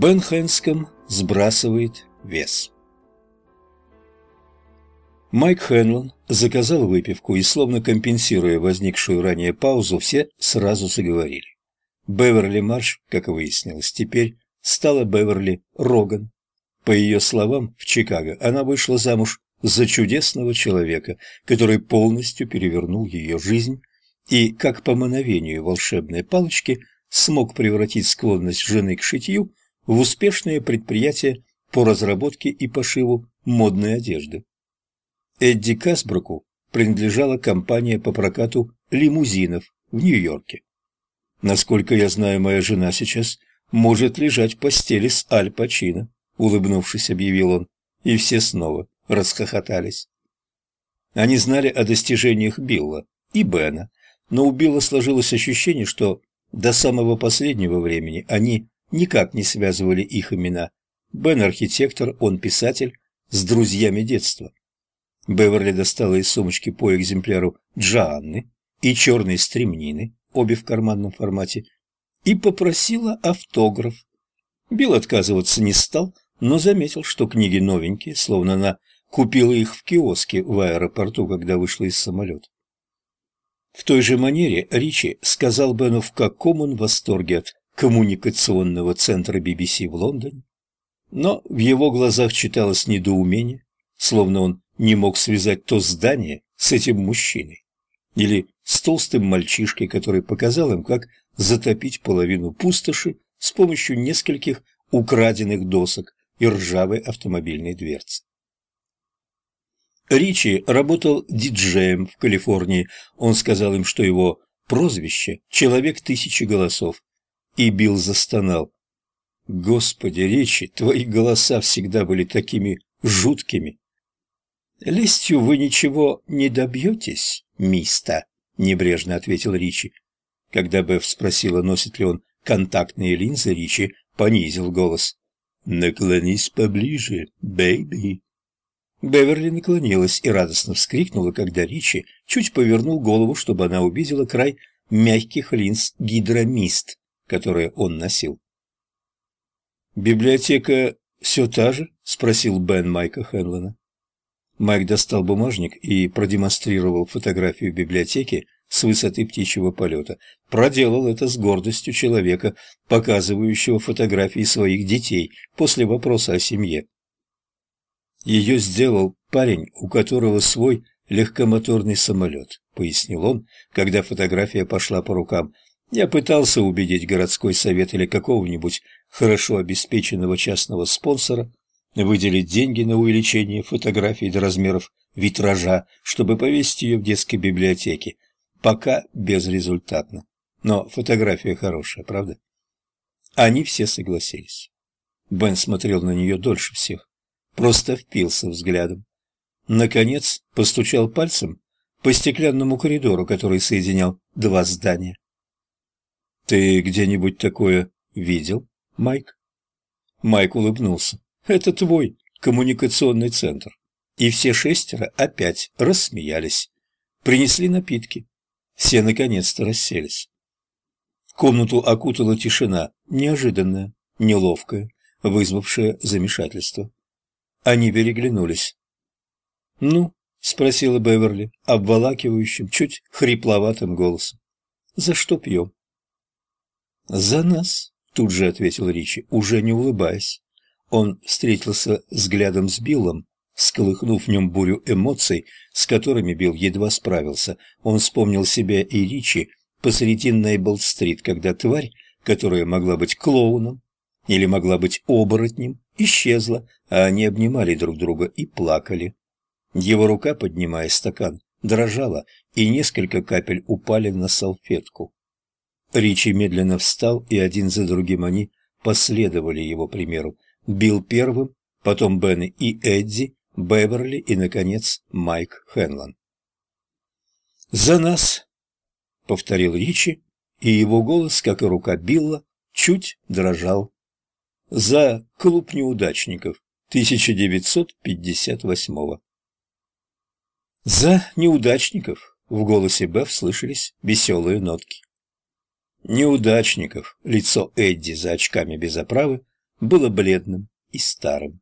Бен Хэнском сбрасывает вес. Майк Хэнлон заказал выпивку, и, словно компенсируя возникшую ранее паузу, все сразу заговорили. Беверли Марш, как выяснилось, теперь стала Беверли Роган. По ее словам, в Чикаго она вышла замуж за чудесного человека, который полностью перевернул ее жизнь и, как по мановению волшебной палочки, смог превратить склонность жены к шитью в успешное предприятие по разработке и пошиву модной одежды. Эдди Касбруку принадлежала компания по прокату лимузинов в Нью-Йорке. Насколько я знаю, моя жена сейчас может лежать в постели с Аль Пачино, улыбнувшись, объявил он, и все снова расхохотались. Они знали о достижениях Билла и Бена, но у Билла сложилось ощущение, что до самого последнего времени они никак не связывали их имена. Бен – архитектор, он писатель, с друзьями детства. Беверли достала из сумочки по экземпляру Джоанны и черной стремнины, обе в карманном формате, и попросила автограф. Билл отказываться не стал, но заметил, что книги новенькие, словно она купила их в киоске в аэропорту, когда вышла из самолета. В той же манере Ричи сказал Бену, в каком он восторге от коммуникационного центра BBC в Лондоне. Но в его глазах читалось недоумение, словно он не мог связать то здание с этим мужчиной. Или с толстым мальчишкой, который показал им, как затопить половину пустоши с помощью нескольких украденных досок и ржавой автомобильной дверцы. Ричи работал диджеем в Калифорнии. Он сказал им, что его прозвище «Человек тысячи голосов». И Билл застонал. «Господи, Ричи, твои голоса всегда были такими жуткими». «Лестью вы ничего не добьетесь, миста», — небрежно ответил Ричи. Когда Беф спросила, носит ли он контактные линзы, Ричи понизил голос. «Наклонись поближе, baby». Беверли наклонилась и радостно вскрикнула, когда Ричи чуть повернул голову, чтобы она увидела край мягких линз гидромист, которые он носил. «Библиотека все та же?» – спросил Бен Майка Хенлона. Майк достал бумажник и продемонстрировал фотографию библиотеки с высоты птичьего полета. Проделал это с гордостью человека, показывающего фотографии своих детей после вопроса о семье. Ее сделал парень, у которого свой легкомоторный самолет, пояснил он, когда фотография пошла по рукам. Я пытался убедить городской совет или какого-нибудь хорошо обеспеченного частного спонсора выделить деньги на увеличение фотографий до размеров витража, чтобы повесить ее в детской библиотеке. Пока безрезультатно. Но фотография хорошая, правда? Они все согласились. Бен смотрел на нее дольше всех просто впился взглядом. Наконец постучал пальцем по стеклянному коридору, который соединял два здания. «Ты где-нибудь такое видел, Майк?» Майк улыбнулся. «Это твой коммуникационный центр». И все шестеро опять рассмеялись. Принесли напитки. Все наконец-то расселись. Комнату окутала тишина, неожиданная, неловкая, вызвавшая замешательство. Они переглянулись. «Ну?» — спросила Беверли, обволакивающим, чуть хрипловатым голосом. «За что пьем?» «За нас», — тут же ответил Ричи, уже не улыбаясь. Он встретился взглядом с Биллом, сколыхнув в нем бурю эмоций, с которыми Билл едва справился. Он вспомнил себя и Ричи посреди Нейбл-стрит, когда тварь, которая могла быть клоуном или могла быть оборотнем, исчезла, а они обнимали друг друга и плакали. Его рука, поднимая стакан, дрожала, и несколько капель упали на салфетку. Ричи медленно встал, и один за другим они последовали его примеру. Бил первым, потом Бен и Эдди, Беверли и, наконец, Майк Хенлон. «За нас!» — повторил Ричи, и его голос, как и рука Билла, чуть дрожал за клуб неудачников 1958 За неудачников в голосе Беф слышались веселые нотки. Неудачников, лицо Эдди за очками без оправы, было бледным и старым.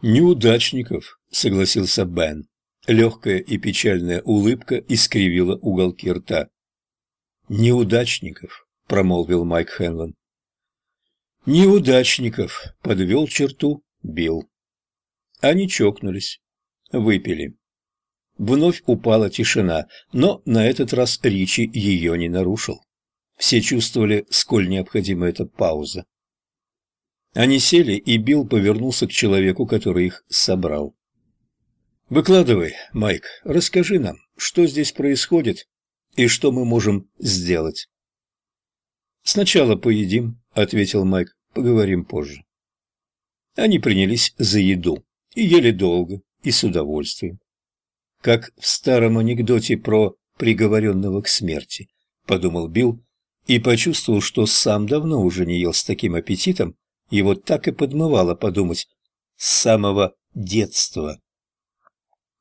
«Неудачников», — согласился Бен. Легкая и печальная улыбка искривила уголки рта. «Неудачников», — промолвил Майк Хенлон. «Неудачников», — подвел черту Билл. Они чокнулись, выпили. Вновь упала тишина, но на этот раз Ричи ее не нарушил. Все чувствовали, сколь необходима эта пауза. Они сели, и Билл повернулся к человеку, который их собрал. «Выкладывай, Майк, расскажи нам, что здесь происходит и что мы можем сделать». «Сначала поедим», — ответил Майк, — «поговорим позже». Они принялись за еду и ели долго и с удовольствием как в старом анекдоте про приговоренного к смерти, подумал Билл и почувствовал, что сам давно уже не ел с таким аппетитом, его так и подмывало подумать с самого детства.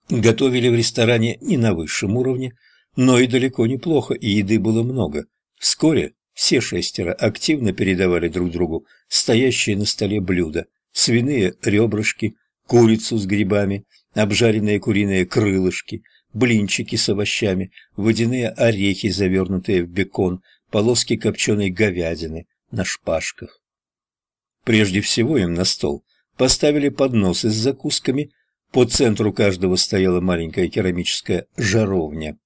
Готовили в ресторане не на высшем уровне, но и далеко неплохо, и еды было много. Вскоре все шестеро активно передавали друг другу стоящие на столе блюда, свиные ребрышки, курицу с грибами, обжаренные куриные крылышки, блинчики с овощами, водяные орехи, завернутые в бекон, полоски копченой говядины на шпажках. Прежде всего им на стол поставили подносы с закусками, по центру каждого стояла маленькая керамическая жаровня.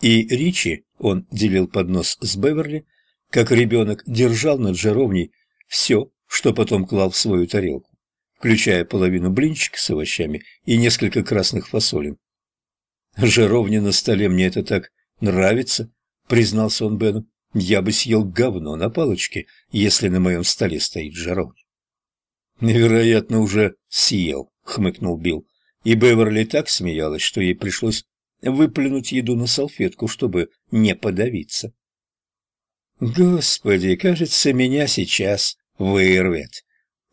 И Ричи, он делил поднос с Беверли, как ребенок держал над жаровней все, что потом клал в свою тарелку включая половину блинчика с овощами и несколько красных фасолин. «Жаровня на столе, мне это так нравится», — признался он Бену. «Я бы съел говно на палочке, если на моем столе стоит жаровня». «Вероятно, уже съел», — хмыкнул Билл. И Беверли так смеялась, что ей пришлось выплюнуть еду на салфетку, чтобы не подавиться. «Господи, кажется, меня сейчас вырвет»,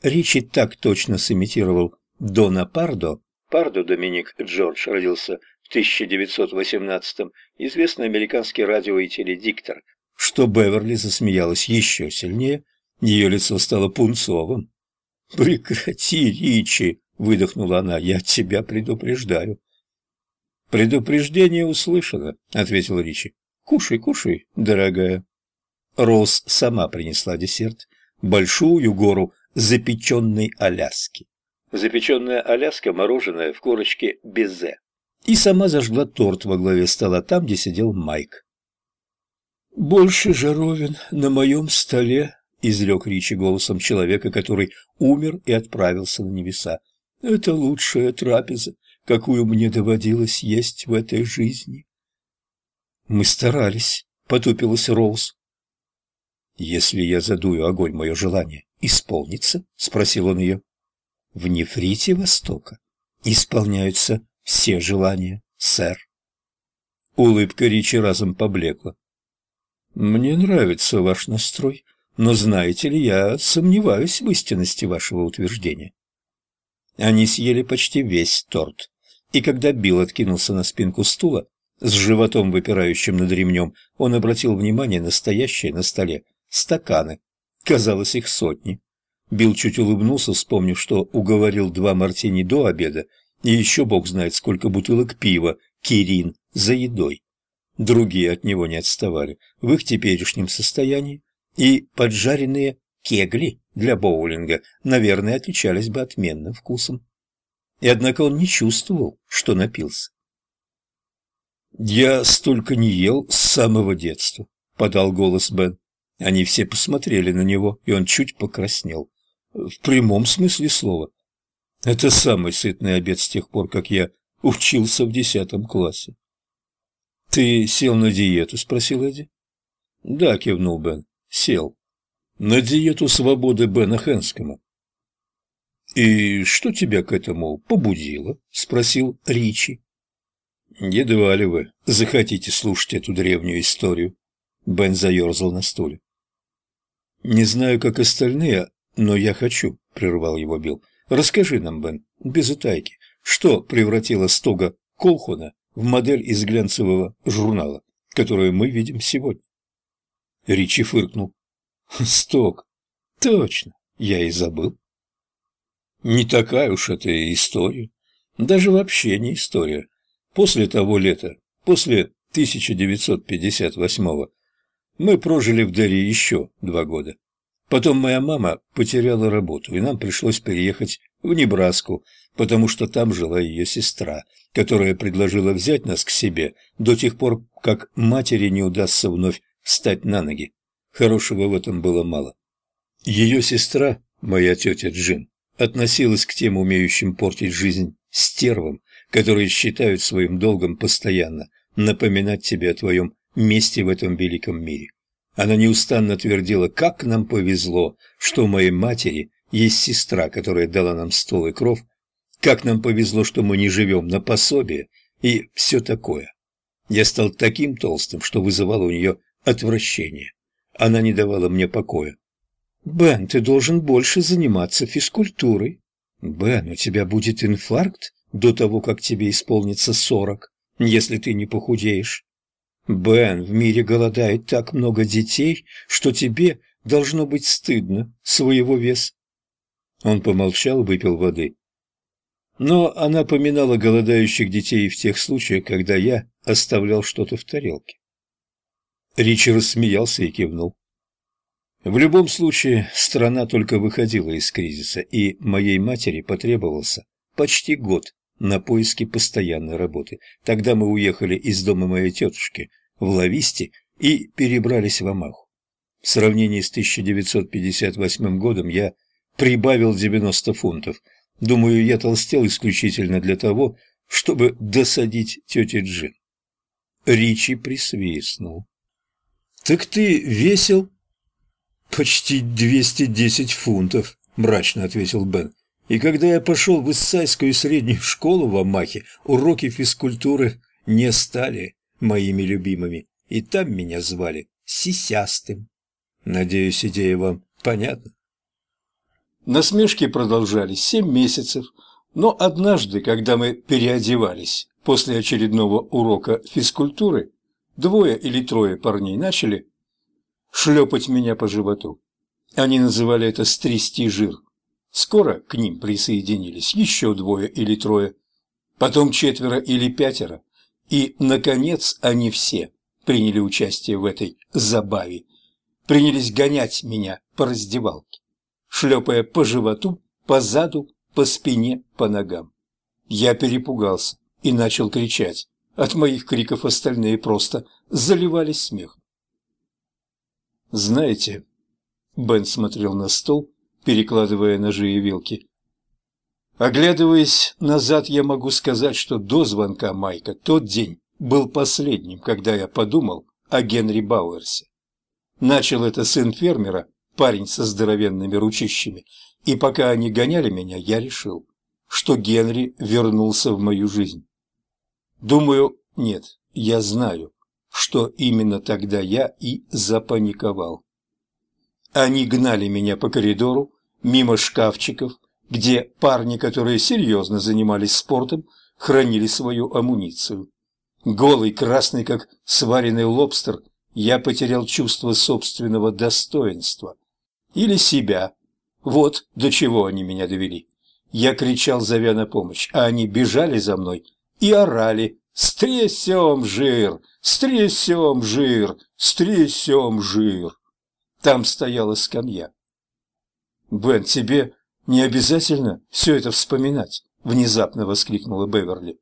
Ричи так точно сымитировал Дона Пардо. Пардо Доминик Джордж родился в 1918-м, известный американский радио- и теледиктор, что Беверли засмеялась еще сильнее, ее лицо стало пунцовым. «Прекрати, Ричи!» — выдохнула она. «Я тебя предупреждаю». «Предупреждение услышано», — ответил Ричи. «Кушай, кушай, дорогая». Роуз сама принесла десерт, большую гору запеченной Аляски. Запеченная Аляска, мороженое в корочке безе. И сама зажгла торт во главе стола там, где сидел Майк. «Больше жаровин на моем столе», — изрек Ричи голосом человека, который умер и отправился на небеса. «Это лучшая трапеза, какую мне доводилось есть в этой жизни». «Мы старались», — потупилась Роуз. «Если я задую огонь, мое желание исполнится?» — спросил он ее. «В нефрите Востока исполняются все желания, сэр». Улыбка Ричи разом поблекла. «Мне нравится ваш настрой, но знаете ли, я сомневаюсь в истинности вашего утверждения». Они съели почти весь торт, и когда Билл откинулся на спинку стула, с животом выпирающим над ремнем, он обратил внимание на стоящие на столе стаканы Казалось, их сотни. Билл чуть улыбнулся, вспомнив, что уговорил два мартини до обеда, и еще бог знает, сколько бутылок пива, кирин, за едой. Другие от него не отставали в их теперешнем состоянии, и поджаренные кегли для боулинга, наверное, отличались бы отменным вкусом. И однако он не чувствовал, что напился. «Я столько не ел с самого детства», — подал голос Бен. Они все посмотрели на него, и он чуть покраснел. В прямом смысле слова. Это самый сытный обед с тех пор, как я учился в десятом классе. «Ты сел на диету?» – спросил Эдди. «Да», – кивнул Бен. «Сел. На диету свободы Бена Хэнскома». «И что тебя к этому побудило?» – спросил Ричи. «Едва ли вы захотите слушать эту древнюю историю». Бен заерзал на стуле. «Не знаю, как остальные, но я хочу», — прервал его Билл. «Расскажи нам, Бен, без утайки, что превратило стога Колхуна в модель из глянцевого журнала, которую мы видим сегодня?» Ричи фыркнул. «Сток! Точно! я и забыл. Не такая уж это и история. Даже вообще не история. После того лета, после 1958-го, мы прожили в Дерри еще два года. Потом моя мама потеряла работу, и нам пришлось переехать в Небраску, потому что там жила ее сестра, которая предложила взять нас к себе до тех пор, как матери не удастся вновь встать на ноги. Хорошего в этом было мало. Ее сестра, моя тетя Джин, относилась к тем умеющим портить жизнь стервам, которые считают своим долгом постоянно напоминать тебе о твоем месте в этом великом мире. Она неустанно твердила, как нам повезло, что моей матери есть сестра, которая дала нам стол и кров, как нам повезло, что мы не живем на пособие и все такое. Я стал таким толстым, что вызывало у нее отвращение. Она не давала мне покоя. «Бен, ты должен больше заниматься физкультурой. Бен, у тебя будет инфаркт до того, как тебе исполнится сорок, если ты не похудеешь. Бен, в мире голодает так много детей, что тебе должно быть стыдно своего веса. Он помолчал, выпил воды. Но она поминала голодающих детей в тех случаях, когда я оставлял что-то в тарелке. Ричи рассмеялся и кивнул. В любом случае, страна только выходила из кризиса, и моей матери потребовался почти год на поиски постоянной работы. Тогда мы уехали из дома моей тетушки в Лависте и перебрались в Амаху. В сравнении с 1958 годом я прибавил 90 фунтов. Думаю, я толстел исключительно для того, чтобы досадить тете Джин. Ричи присвистнул. «Так ты весел?» «Почти 210 фунтов», – мрачно ответил Бен. И когда я пошел в Иссайскую среднюю школу в Амахе, уроки физкультуры не стали моими любимыми, и там меня звали Сисястым. Надеюсь, идея вам понятна? Насмешки продолжались семь месяцев, но однажды, когда мы переодевались после очередного урока физкультуры, двое или трое парней начали шлепать меня по животу. Они называли это «стрясти жир». Скоро к ним присоединились еще двое или трое, потом четверо или пятеро, и, наконец, они все приняли участие в этой забаве, принялись гонять меня по раздевалке, шлепая по животу, по заду, по спине, по ногам. Я перепугался и начал кричать. От моих криков остальные просто заливались смехом. Знаете, Бен смотрел на стол, перекладывая ножи и вилки. Оглядываясь назад, я могу сказать, что до звонка Майка тот день был последним, когда я подумал о Генри Бауэрсе. Начал это сын фермера, парень со здоровенными ручищами, и пока они гоняли меня, я решил, что Генри вернулся в мою жизнь. Думаю, нет, я знаю, что именно тогда я и запаниковал. Они гнали меня по коридору, мимо шкафчиков, где парни, которые серьезно занимались спортом, хранили свою амуницию. Голый, красный, как сваренный лобстер, я потерял чувство собственного достоинства. Или себя. Вот до чего они меня довели. Я кричал, зовя на помощь, а они бежали за мной и орали «Стрясем жир! Стрясем жир! Стрясем жир!» Там стояла скамья. «Бен, тебе не обязательно все это вспоминать», — внезапно воскликнула Беверли.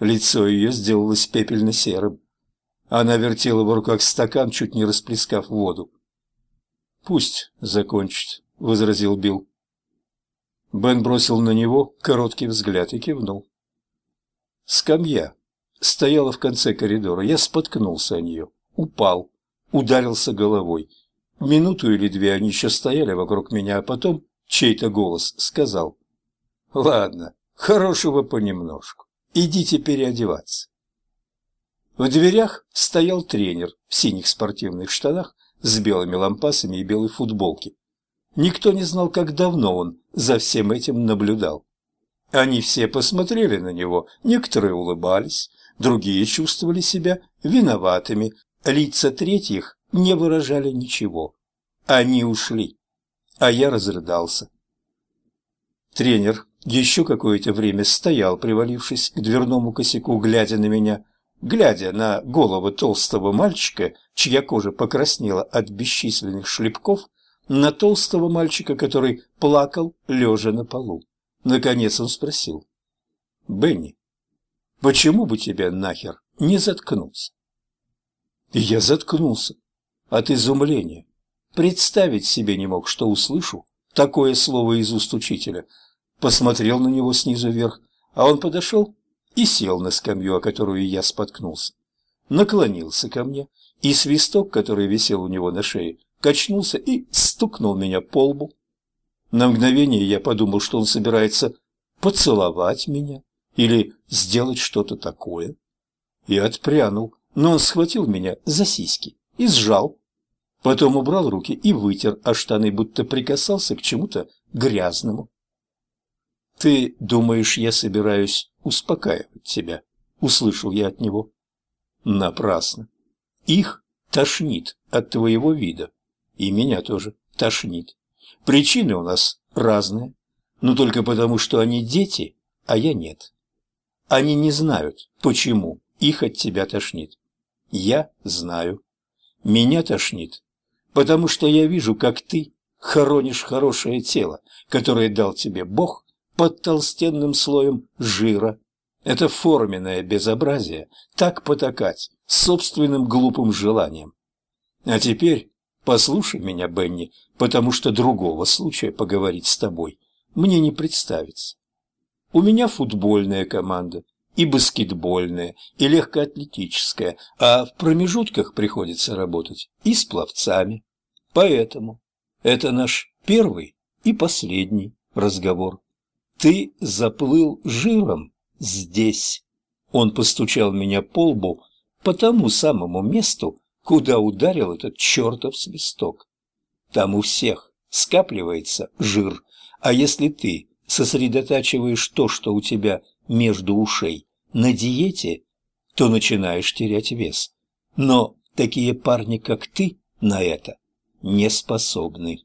Лицо ее сделалось пепельно-серым. Она вертела в руках стакан, чуть не расплескав воду. «Пусть закончит», — возразил Билл. Бен бросил на него короткий взгляд и кивнул. Скамья стояла в конце коридора. Я споткнулся о нее, упал, ударился головой. Минуту или две они еще стояли вокруг меня, а потом чей-то голос сказал. «Ладно, хорошего понемножку. Идите переодеваться». В дверях стоял тренер в синих спортивных штанах с белыми лампасами и белой футболке. Никто не знал, как давно он за всем этим наблюдал. Они все посмотрели на него, некоторые улыбались, другие чувствовали себя виноватыми, лица третьих не выражали ничего. Они ушли. а я разрыдался. Тренер еще какое-то время стоял, привалившись к дверному косяку, глядя на меня, глядя на голову толстого мальчика, чья кожа покраснела от бесчисленных шлепков, на толстого мальчика, который плакал, лежа на полу. Наконец он спросил. «Бенни, почему бы тебе нахер не заткнуться?» Я заткнулся от изумления. Представить себе не мог, что услышу такое слово из уст учителя. Посмотрел на него снизу вверх, а он подошел и сел на скамью, о которую я споткнулся. Наклонился ко мне, и свисток, который висел у него на шее, качнулся и стукнул меня по лбу. На мгновение я подумал, что он собирается поцеловать меня или сделать что-то такое. И отпрянул, но он схватил меня за сиськи и сжал. Потом убрал руки и вытер, а штаны будто прикасался к чему-то грязному. «Ты думаешь, я собираюсь успокаивать тебя?» — услышал я от него. «Напрасно. Их тошнит от твоего вида. И меня тоже тошнит. Причины у нас разные, но только потому, что они дети, а я нет. Они не знают, почему их от тебя тошнит. Я знаю. Меня тошнит, потому что я вижу, как ты хоронишь хорошее тело, которое дал тебе Бог под толстенным слоем жира. Это форменное безобразие, так потакать собственным глупым желанием. А теперь послушай меня, Бенни, потому что другого случая поговорить с тобой мне не представится. У меня футбольная команда, и баскетбольная, и легкоатлетическая, а в промежутках приходится работать и с пловцами. Поэтому это наш первый и последний разговор. Ты заплыл жиром здесь. Он постучал меня по лбу по тому самому месту, куда ударил этот чертов свисток. Там у всех скапливается жир, а если ты сосредотачиваешь то, что у тебя между ушей, на диете, то начинаешь терять вес. Но такие парни, как ты, на это не способны.